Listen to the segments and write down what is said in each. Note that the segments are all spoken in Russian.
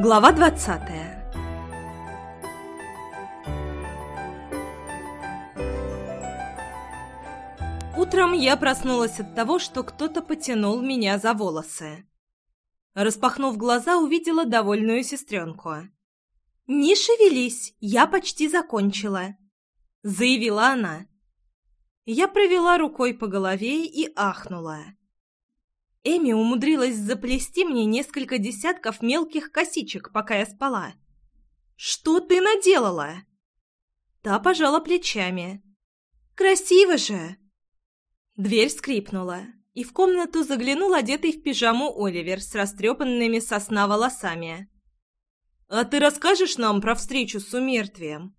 Глава 20 Утром я проснулась от того, что кто-то потянул меня за волосы. Распахнув глаза, увидела довольную сестренку. «Не шевелись, я почти закончила», — заявила она. Я провела рукой по голове и ахнула. Эми умудрилась заплести мне несколько десятков мелких косичек, пока я спала. «Что ты наделала?» Та пожала плечами. «Красиво же!» Дверь скрипнула, и в комнату заглянул одетый в пижаму Оливер с растрепанными сосна волосами. «А ты расскажешь нам про встречу с умертвием?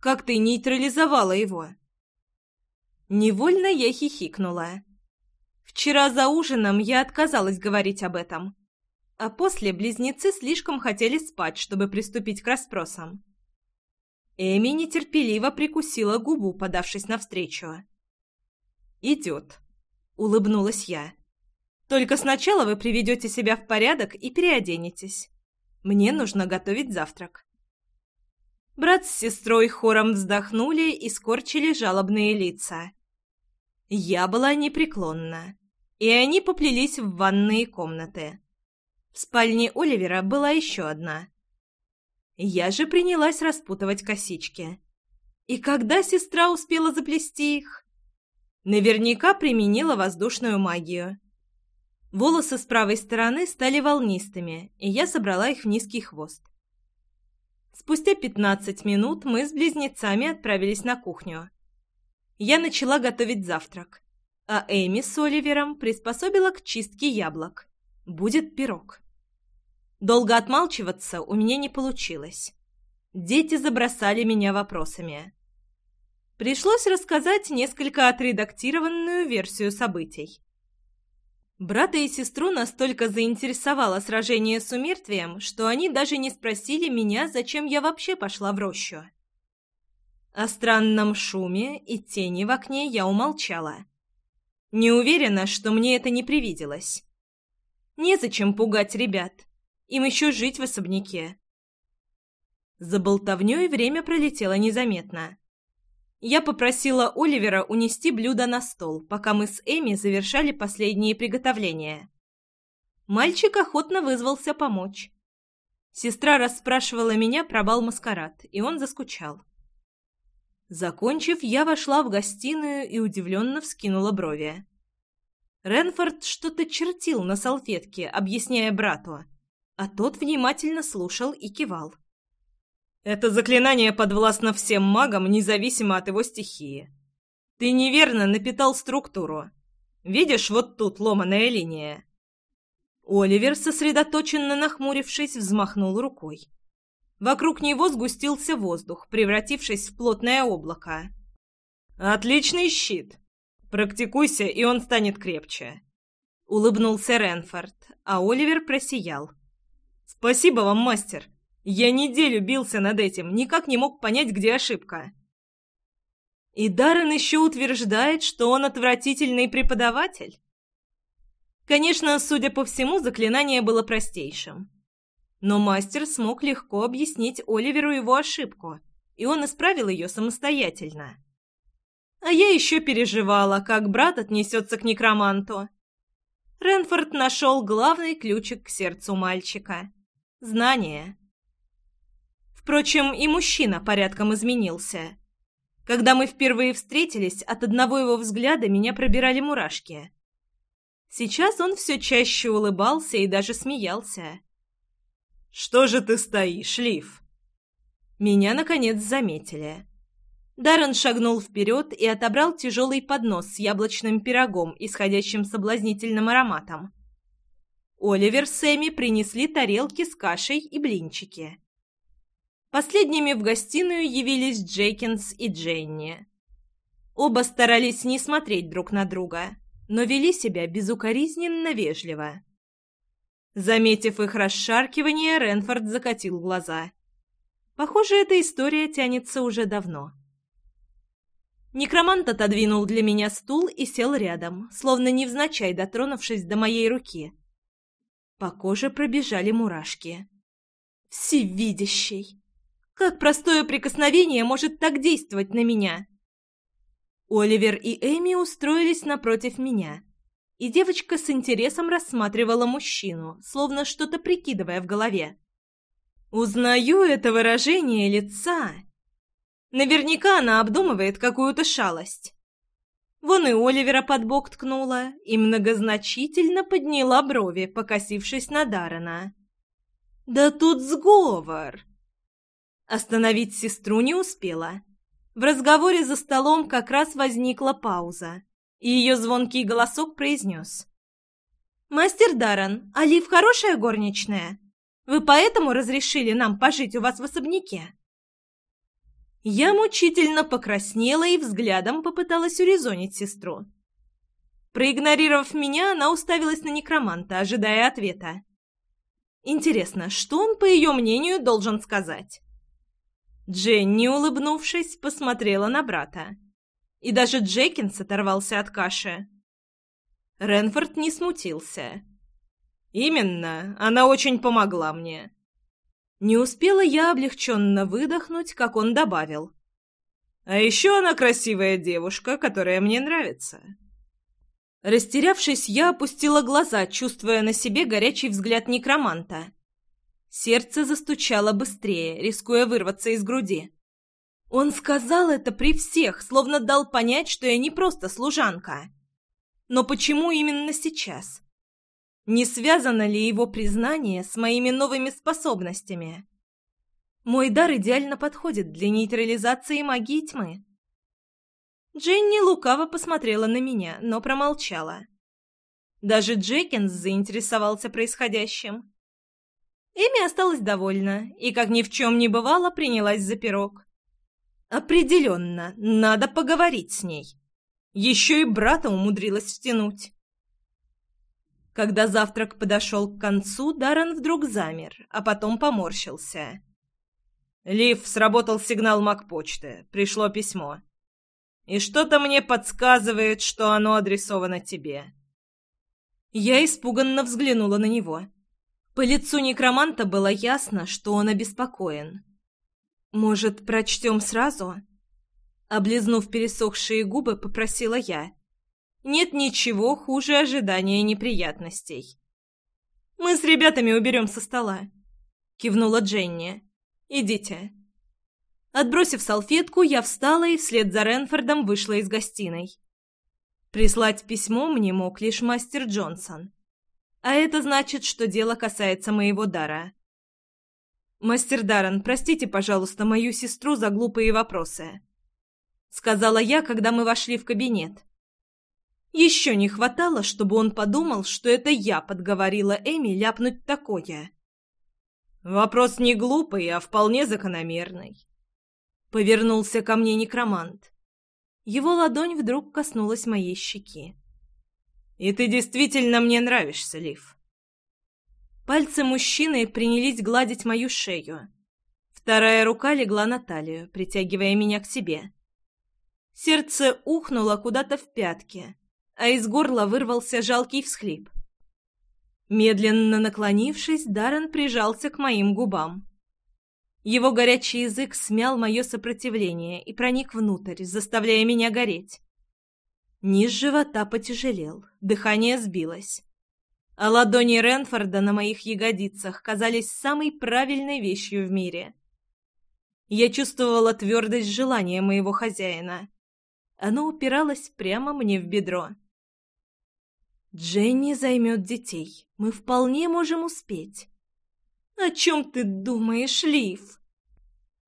Как ты нейтрализовала его?» Невольно я хихикнула. Вчера за ужином я отказалась говорить об этом. А после близнецы слишком хотели спать, чтобы приступить к расспросам. Эми нетерпеливо прикусила губу, подавшись навстречу. «Идет», — улыбнулась я. «Только сначала вы приведете себя в порядок и переоденетесь. Мне нужно готовить завтрак». Брат с сестрой хором вздохнули и скорчили жалобные лица. Я была непреклонна и они поплелись в ванные комнаты. В спальне Оливера была еще одна. Я же принялась распутывать косички. И когда сестра успела заплести их? Наверняка применила воздушную магию. Волосы с правой стороны стали волнистыми, и я собрала их в низкий хвост. Спустя 15 минут мы с близнецами отправились на кухню. Я начала готовить завтрак а Эми с Оливером приспособила к чистке яблок. Будет пирог. Долго отмалчиваться у меня не получилось. Дети забросали меня вопросами. Пришлось рассказать несколько отредактированную версию событий. Брата и сестру настолько заинтересовало сражение с умертвием, что они даже не спросили меня, зачем я вообще пошла в рощу. О странном шуме и тени в окне я умолчала не уверена, что мне это не привиделось. Незачем пугать ребят. Им еще жить в особняке. За болтовнёй время пролетело незаметно. Я попросила Оливера унести блюдо на стол, пока мы с Эми завершали последние приготовления. Мальчик охотно вызвался помочь. Сестра расспрашивала меня про бал-маскарад, и он заскучал. Закончив, я вошла в гостиную и удивленно вскинула брови. Ренфорд что-то чертил на салфетке, объясняя брату, а тот внимательно слушал и кивал. «Это заклинание подвластно всем магам, независимо от его стихии. Ты неверно напитал структуру. Видишь, вот тут ломаная линия». Оливер, сосредоточенно нахмурившись, взмахнул рукой. Вокруг него сгустился воздух, превратившись в плотное облако. «Отличный щит! Практикуйся, и он станет крепче!» Улыбнулся Ренфорд, а Оливер просиял. «Спасибо вам, мастер! Я неделю бился над этим, никак не мог понять, где ошибка!» И Даррен еще утверждает, что он отвратительный преподаватель? Конечно, судя по всему, заклинание было простейшим. Но мастер смог легко объяснить Оливеру его ошибку, и он исправил ее самостоятельно. А я еще переживала, как брат отнесется к некроманту. Ренфорд нашел главный ключик к сердцу мальчика — знание. Впрочем, и мужчина порядком изменился. Когда мы впервые встретились, от одного его взгляда меня пробирали мурашки. Сейчас он все чаще улыбался и даже смеялся. «Что же ты стоишь, Шлиф?» Меня, наконец, заметили. Даррен шагнул вперед и отобрал тяжелый поднос с яблочным пирогом, исходящим соблазнительным ароматом. Оливер с Эми принесли тарелки с кашей и блинчики. Последними в гостиную явились Джейкинс и Дженни. Оба старались не смотреть друг на друга, но вели себя безукоризненно вежливо. Заметив их расшаркивание, Ренфорд закатил глаза. Похоже, эта история тянется уже давно. Некромант отодвинул для меня стул и сел рядом, словно невзначай дотронувшись до моей руки. По коже пробежали мурашки. «Всевидящий! Как простое прикосновение может так действовать на меня?» Оливер и Эми устроились напротив меня и девочка с интересом рассматривала мужчину, словно что-то прикидывая в голове. «Узнаю это выражение лица!» Наверняка она обдумывает какую-то шалость. Вон и Оливера под бок ткнула и многозначительно подняла брови, покосившись на Дарена. «Да тут сговор!» Остановить сестру не успела. В разговоре за столом как раз возникла пауза и ее звонкий голосок произнес. «Мастер Даррен, Алиф хорошая горничная. Вы поэтому разрешили нам пожить у вас в особняке?» Я мучительно покраснела и взглядом попыталась урезонить сестру. Проигнорировав меня, она уставилась на некроманта, ожидая ответа. Интересно, что он, по ее мнению, должен сказать? Дженни, улыбнувшись, посмотрела на брата и даже Джекинс оторвался от каши. Ренфорд не смутился. «Именно, она очень помогла мне». Не успела я облегченно выдохнуть, как он добавил. «А еще она красивая девушка, которая мне нравится». Растерявшись, я опустила глаза, чувствуя на себе горячий взгляд некроманта. Сердце застучало быстрее, рискуя вырваться из груди. Он сказал это при всех, словно дал понять, что я не просто служанка. Но почему именно сейчас? Не связано ли его признание с моими новыми способностями? Мой дар идеально подходит для нейтрализации магии тьмы. Дженни лукаво посмотрела на меня, но промолчала. Даже Джекинс заинтересовался происходящим. Эми осталась довольна и, как ни в чем не бывало, принялась за пирог. Определенно, надо поговорить с ней. Еще и брата умудрилась втянуть. Когда завтрак подошел к концу, Даррен вдруг замер, а потом поморщился. Лив сработал сигнал Макпочты. Пришло письмо. И что-то мне подсказывает, что оно адресовано тебе. Я испуганно взглянула на него. По лицу некроманта было ясно, что он обеспокоен. «Может, прочтем сразу?» Облизнув пересохшие губы, попросила я. «Нет ничего хуже ожидания неприятностей». «Мы с ребятами уберем со стола», — кивнула Дженни. «Идите». Отбросив салфетку, я встала и вслед за Ренфордом вышла из гостиной. Прислать письмо мне мог лишь мастер Джонсон. А это значит, что дело касается моего дара. «Мастер Даррен, простите, пожалуйста, мою сестру за глупые вопросы», — сказала я, когда мы вошли в кабинет. Еще не хватало, чтобы он подумал, что это я подговорила Эми ляпнуть такое. «Вопрос не глупый, а вполне закономерный», — повернулся ко мне некромант. Его ладонь вдруг коснулась моей щеки. «И ты действительно мне нравишься, Лив». Пальцы мужчины принялись гладить мою шею. Вторая рука легла на талию, притягивая меня к себе. Сердце ухнуло куда-то в пятки, а из горла вырвался жалкий всхлип. Медленно наклонившись, Даррен прижался к моим губам. Его горячий язык смял мое сопротивление и проник внутрь, заставляя меня гореть. Низ живота потяжелел, дыхание сбилось. А ладони Ренфорда на моих ягодицах казались самой правильной вещью в мире. Я чувствовала твердость желания моего хозяина. Оно упиралось прямо мне в бедро. «Дженни займет детей. Мы вполне можем успеть». «О чем ты думаешь, Лив?»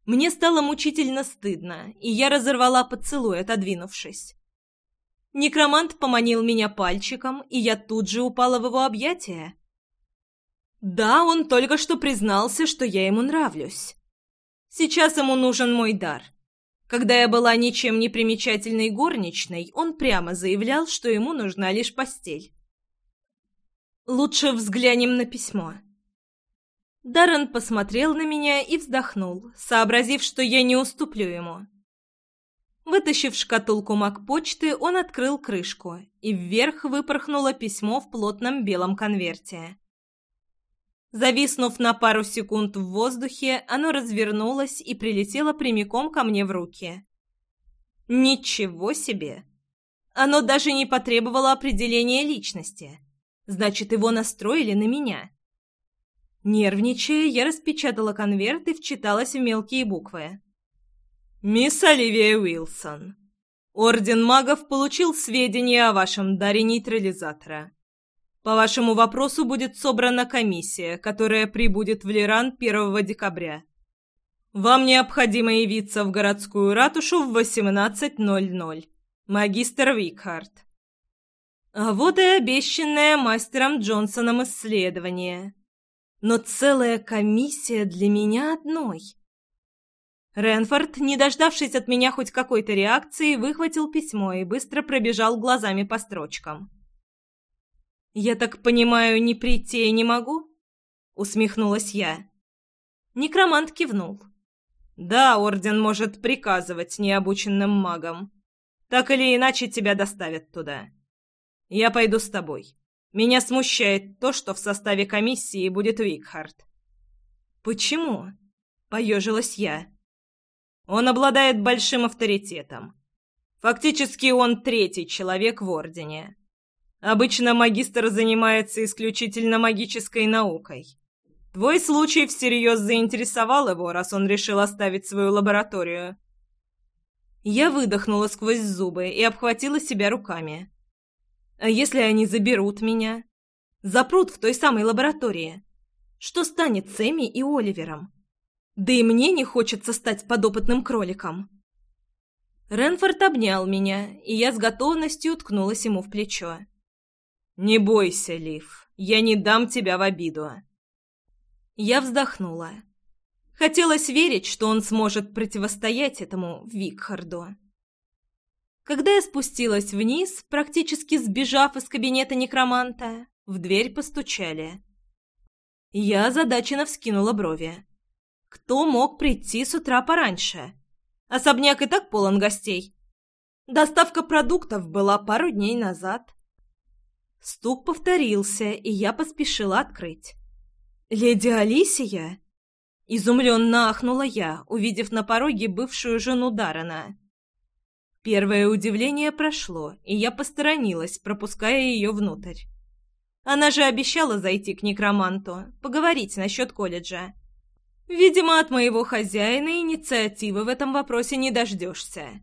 Мне стало мучительно стыдно, и я разорвала поцелуй, отодвинувшись. Некромант поманил меня пальчиком, и я тут же упала в его объятия. Да, он только что признался, что я ему нравлюсь. Сейчас ему нужен мой дар. Когда я была ничем не примечательной горничной, он прямо заявлял, что ему нужна лишь постель. Лучше взглянем на письмо. Даррен посмотрел на меня и вздохнул, сообразив, что я не уступлю ему. Вытащив шкатулку МакПочты, он открыл крышку, и вверх выпорхнуло письмо в плотном белом конверте. Зависнув на пару секунд в воздухе, оно развернулось и прилетело прямиком ко мне в руки. «Ничего себе!» Оно даже не потребовало определения личности. Значит, его настроили на меня. Нервничая, я распечатала конверт и вчиталась в мелкие буквы. «Мисс Оливия Уилсон, Орден магов получил сведения о вашем даре нейтрализатора. По вашему вопросу будет собрана комиссия, которая прибудет в Лиран 1 декабря. Вам необходимо явиться в городскую ратушу в 18.00. Магистр Викхарт». А вот и обещанное мастером Джонсоном исследование. Но целая комиссия для меня одной — Ренфорд, не дождавшись от меня хоть какой-то реакции, выхватил письмо и быстро пробежал глазами по строчкам. «Я так понимаю, не прийти не могу?» — усмехнулась я. Некромант кивнул. «Да, Орден может приказывать необученным магам. Так или иначе тебя доставят туда. Я пойду с тобой. Меня смущает то, что в составе комиссии будет Викхард». «Почему?» — поежилась я. «Почему?» Он обладает большим авторитетом. Фактически он третий человек в Ордене. Обычно магистр занимается исключительно магической наукой. Твой случай всерьез заинтересовал его, раз он решил оставить свою лабораторию. Я выдохнула сквозь зубы и обхватила себя руками. А если они заберут меня? Запрут в той самой лаборатории. Что станет с Эми и Оливером? Да и мне не хочется стать подопытным кроликом. Ренфорд обнял меня, и я с готовностью уткнулась ему в плечо. «Не бойся, Лив, я не дам тебя в обиду». Я вздохнула. Хотелось верить, что он сможет противостоять этому Викхарду. Когда я спустилась вниз, практически сбежав из кабинета некроманта, в дверь постучали. Я озадаченно вскинула брови. Кто мог прийти с утра пораньше? Особняк и так полон гостей. Доставка продуктов была пару дней назад. Стук повторился, и я поспешила открыть. «Леди Алисия?» Изумленно ахнула я, увидев на пороге бывшую жену Дарана. Первое удивление прошло, и я посторонилась, пропуская ее внутрь. Она же обещала зайти к некроманту, поговорить насчет колледжа. Видимо, от моего хозяина инициативы в этом вопросе не дождешься.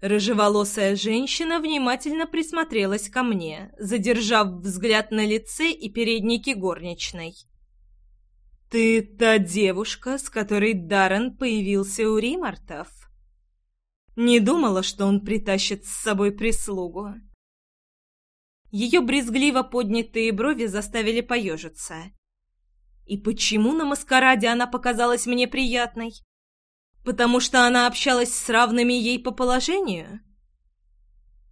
Рыжеволосая женщина внимательно присмотрелась ко мне, задержав взгляд на лице и переднике горничной. «Ты та девушка, с которой Даррен появился у Римартов?» Не думала, что он притащит с собой прислугу. Ее брезгливо поднятые брови заставили поежиться. И почему на маскараде она показалась мне приятной? Потому что она общалась с равными ей по положению?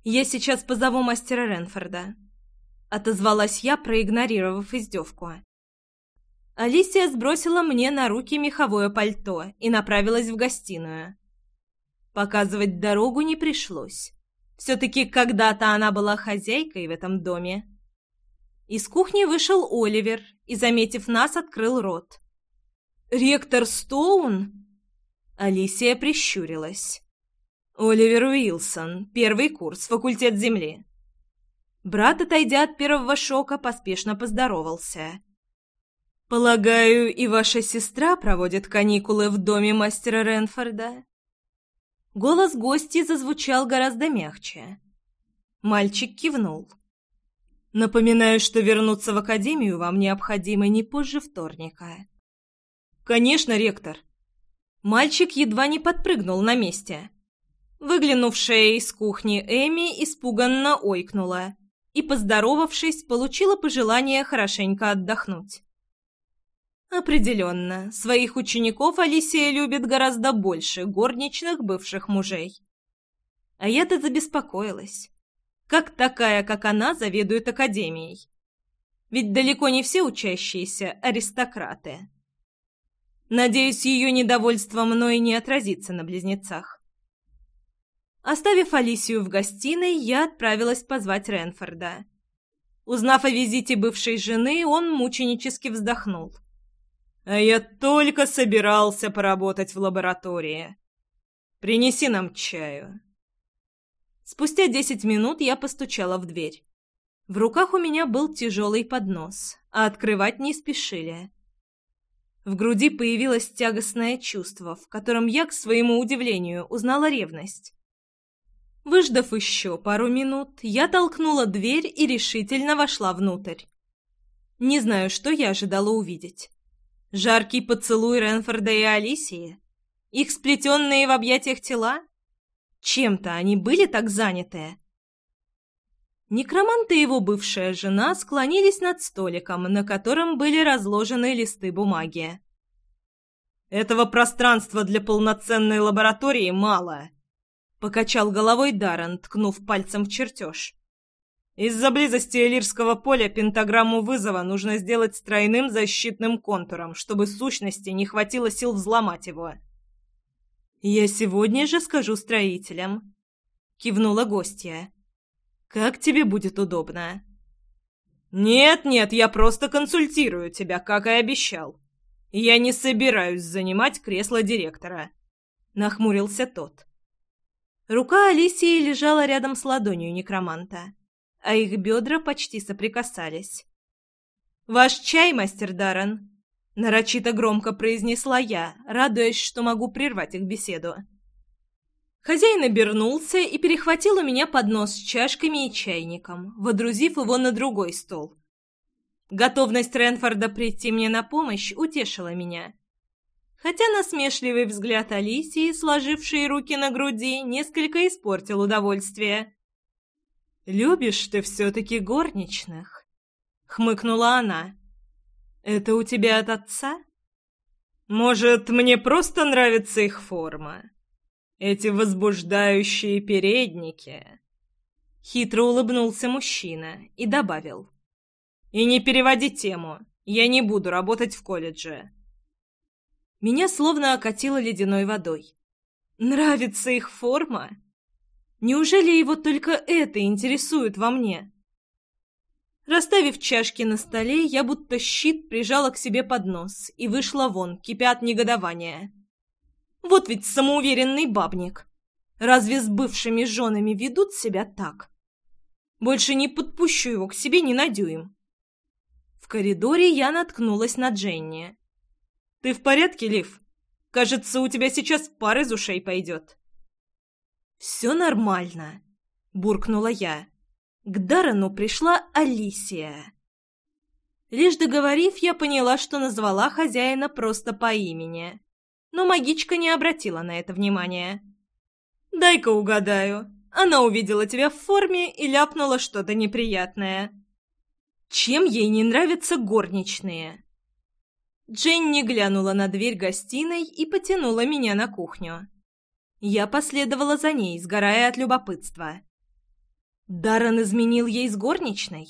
Я сейчас позову мастера Ренфорда. Отозвалась я, проигнорировав издевку. Алисия сбросила мне на руки меховое пальто и направилась в гостиную. Показывать дорогу не пришлось. Все-таки когда-то она была хозяйкой в этом доме. Из кухни вышел Оливер и, заметив нас, открыл рот. «Ректор Стоун?» Алисия прищурилась. «Оливер Уилсон, первый курс, факультет земли». Брат, отойдя от первого шока, поспешно поздоровался. «Полагаю, и ваша сестра проводит каникулы в доме мастера Ренфорда?» Голос гости зазвучал гораздо мягче. Мальчик кивнул. Напоминаю, что вернуться в академию вам необходимо не позже вторника. Конечно, ректор. Мальчик едва не подпрыгнул на месте. Выглянувшая из кухни Эми испуганно ойкнула и, поздоровавшись, получила пожелание хорошенько отдохнуть. Определенно, своих учеников Алисия любит гораздо больше горничных бывших мужей. А я-то забеспокоилась как такая, как она, заведует академией. Ведь далеко не все учащиеся аристократы. Надеюсь, ее недовольство мной не отразится на близнецах. Оставив Алисию в гостиной, я отправилась позвать Ренфорда. Узнав о визите бывшей жены, он мученически вздохнул. «А я только собирался поработать в лаборатории. Принеси нам чаю». Спустя десять минут я постучала в дверь. В руках у меня был тяжелый поднос, а открывать не спешили. В груди появилось тягостное чувство, в котором я, к своему удивлению, узнала ревность. Выждав еще пару минут, я толкнула дверь и решительно вошла внутрь. Не знаю, что я ожидала увидеть. Жаркий поцелуй Ренфорда и Алисии? Их сплетенные в объятиях тела? Чем-то они были так заняты. Некромант и его бывшая жена склонились над столиком, на котором были разложены листы бумаги. «Этого пространства для полноценной лаборатории мало», — покачал головой Даррен, ткнув пальцем в чертеж. «Из-за близости Элирского поля пентаграмму вызова нужно сделать стройным защитным контуром, чтобы сущности не хватило сил взломать его». «Я сегодня же скажу строителям», — кивнула гостья. «Как тебе будет удобно?» «Нет-нет, я просто консультирую тебя, как и обещал. Я не собираюсь занимать кресло директора», — нахмурился тот. Рука Алисии лежала рядом с ладонью некроманта, а их бедра почти соприкасались. «Ваш чай, мастер Даррен!» Нарочито громко произнесла я, радуясь, что могу прервать их беседу. Хозяин обернулся и перехватил у меня поднос с чашками и чайником, водрузив его на другой стол. Готовность Ренфорда прийти мне на помощь утешила меня. Хотя насмешливый взгляд Алисии, сложившей руки на груди, несколько испортил удовольствие. «Любишь ты все-таки горничных», — хмыкнула она. Это у тебя от отца? Может, мне просто нравится их форма? Эти возбуждающие передники. Хитро улыбнулся мужчина и добавил. И не переводи тему. Я не буду работать в колледже. Меня словно окатило ледяной водой. Нравится их форма? Неужели его только это интересует во мне? Расставив чашки на столе, я будто щит прижала к себе под нос и вышла вон, кипя от негодования. Вот ведь самоуверенный бабник. Разве с бывшими женами ведут себя так? Больше не подпущу его к себе не на. В коридоре я наткнулась на Дженни. «Ты в порядке, Лив? Кажется, у тебя сейчас пар из ушей пойдет». «Все нормально», — буркнула я. К Даррену пришла Алисия. Лишь договорив, я поняла, что назвала хозяина просто по имени. Но магичка не обратила на это внимания. «Дай-ка угадаю. Она увидела тебя в форме и ляпнула что-то неприятное». «Чем ей не нравятся горничные?» Дженни глянула на дверь гостиной и потянула меня на кухню. Я последовала за ней, сгорая от любопытства. Даррен изменил ей с горничной.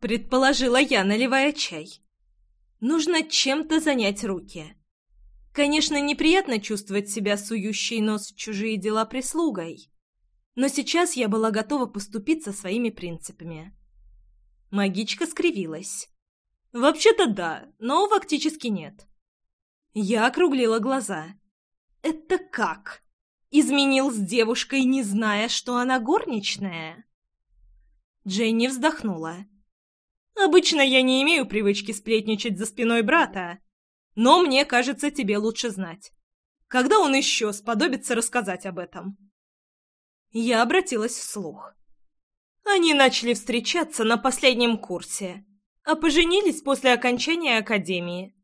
Предположила я, наливая чай. Нужно чем-то занять руки. Конечно, неприятно чувствовать себя сующей нос в чужие дела прислугой. Но сейчас я была готова поступить со своими принципами. Магичка скривилась. «Вообще-то да, но фактически нет». Я округлила глаза. «Это как?» изменил с девушкой, не зная, что она горничная. Дженни вздохнула. «Обычно я не имею привычки сплетничать за спиной брата, но мне кажется, тебе лучше знать. Когда он еще сподобится рассказать об этом?» Я обратилась вслух. Они начали встречаться на последнем курсе, а поженились после окончания академии.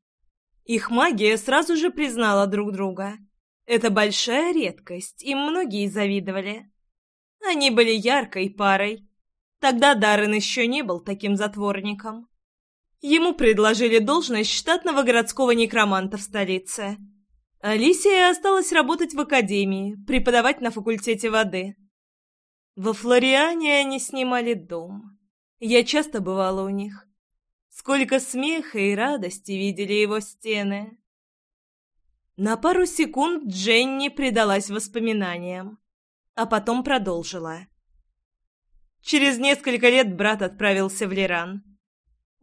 Их магия сразу же признала друг друга. Это большая редкость, и многие завидовали. Они были яркой парой. Тогда Даррен еще не был таким затворником. Ему предложили должность штатного городского некроманта в столице. Алисия осталась работать в академии, преподавать на факультете воды. Во Флориане они снимали дом. Я часто бывала у них. Сколько смеха и радости видели его стены. На пару секунд Дженни предалась воспоминаниям, а потом продолжила. Через несколько лет брат отправился в Лиран.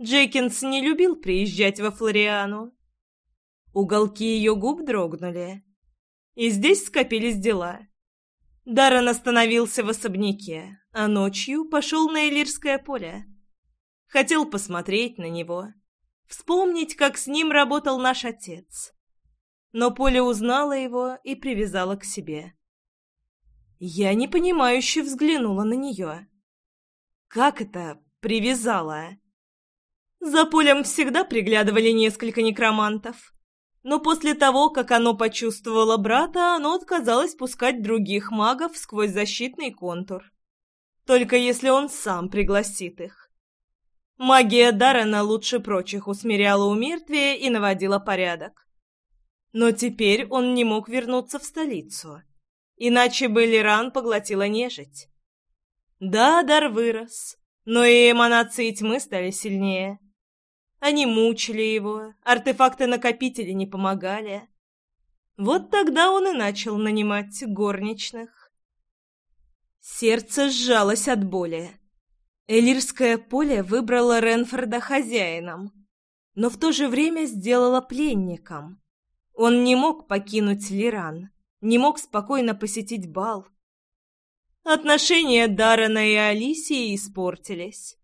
Джекинс не любил приезжать во Флориану. Уголки ее губ дрогнули. И здесь скопились дела. Даррен остановился в особняке, а ночью пошел на Элирское поле. Хотел посмотреть на него, вспомнить, как с ним работал наш отец но Поля узнала его и привязала к себе. Я непонимающе взглянула на нее. «Как это привязала?» За полем всегда приглядывали несколько некромантов. Но после того, как оно почувствовало брата, оно отказалось пускать других магов сквозь защитный контур. Только если он сам пригласит их. Магия Даррена лучше прочих усмиряла умертвие и наводила порядок. Но теперь он не мог вернуться в столицу, иначе бы Лиран поглотила нежить. Да, дар вырос, но и эманации тьмы стали сильнее. Они мучили его, артефакты-накопители не помогали. Вот тогда он и начал нанимать горничных. Сердце сжалось от боли. Элирское поле выбрало Ренфорда хозяином, но в то же время сделало пленником. Он не мог покинуть Лиран, не мог спокойно посетить бал. Отношения Даррена и Алисии испортились.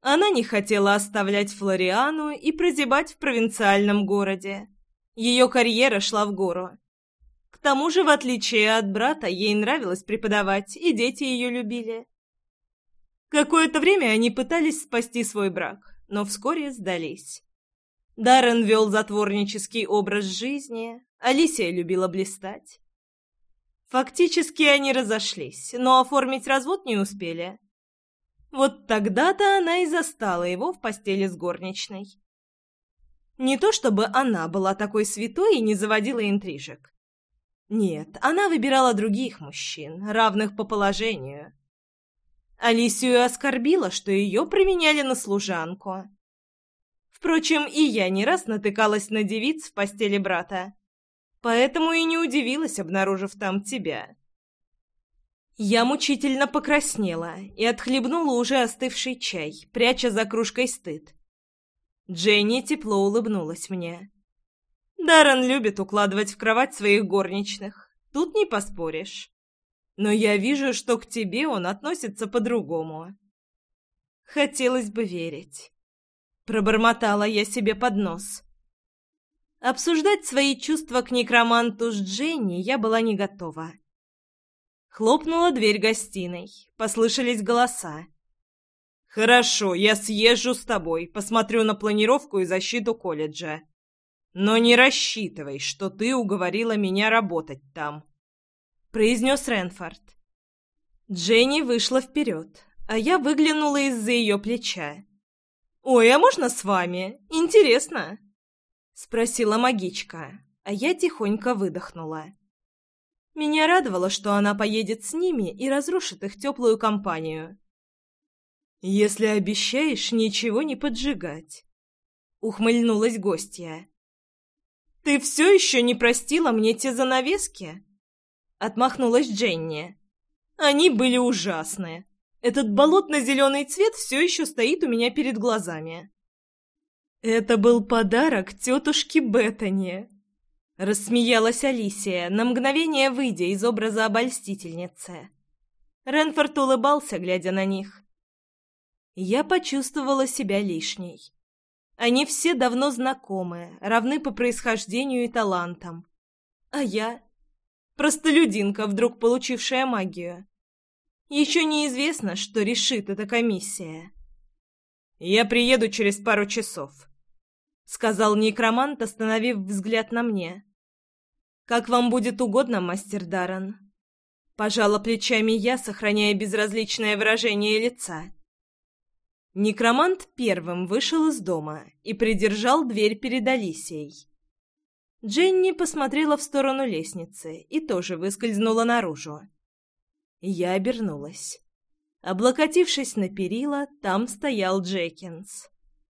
Она не хотела оставлять Флориану и прозябать в провинциальном городе. Ее карьера шла в гору. К тому же, в отличие от брата, ей нравилось преподавать, и дети ее любили. Какое-то время они пытались спасти свой брак, но вскоре сдались. Даррен вел затворнический образ жизни, Алисия любила блистать. Фактически они разошлись, но оформить развод не успели. Вот тогда-то она и застала его в постели с горничной. Не то чтобы она была такой святой и не заводила интрижек. Нет, она выбирала других мужчин, равных по положению. Алисию оскорбила, что ее применяли на служанку. Впрочем, и я не раз натыкалась на девиц в постели брата. Поэтому и не удивилась, обнаружив там тебя. Я мучительно покраснела и отхлебнула уже остывший чай, пряча за кружкой стыд. Дженни тепло улыбнулась мне. Даррен любит укладывать в кровать своих горничных. Тут не поспоришь. Но я вижу, что к тебе он относится по-другому. Хотелось бы верить. Пробормотала я себе под нос. Обсуждать свои чувства к некроманту с Дженни я была не готова. Хлопнула дверь гостиной. Послышались голоса. «Хорошо, я съезжу с тобой, посмотрю на планировку и защиту колледжа. Но не рассчитывай, что ты уговорила меня работать там», — произнес Ренфорд. Дженни вышла вперед, а я выглянула из-за ее плеча. «Ой, а можно с вами? Интересно!» — спросила магичка, а я тихонько выдохнула. Меня радовало, что она поедет с ними и разрушит их теплую компанию. «Если обещаешь ничего не поджигать», — ухмыльнулась гостья. «Ты все еще не простила мне те занавески?» — отмахнулась Дженни. «Они были ужасные. Этот болотно-зеленый цвет все еще стоит у меня перед глазами. «Это был подарок тетушке Беттани», — рассмеялась Алисия, на мгновение выйдя из образа обольстительницы. Ренфорд улыбался, глядя на них. Я почувствовала себя лишней. Они все давно знакомы, равны по происхождению и талантам. А я... Простолюдинка, вдруг получившая магию. Еще неизвестно, что решит эта комиссия. «Я приеду через пару часов», — сказал некромант, остановив взгляд на мне. «Как вам будет угодно, мастер Даррен». Пожала плечами я, сохраняя безразличное выражение лица. Некромант первым вышел из дома и придержал дверь перед Алисией. Дженни посмотрела в сторону лестницы и тоже выскользнула наружу. Я обернулась. Облокотившись на перила, там стоял Джекинс.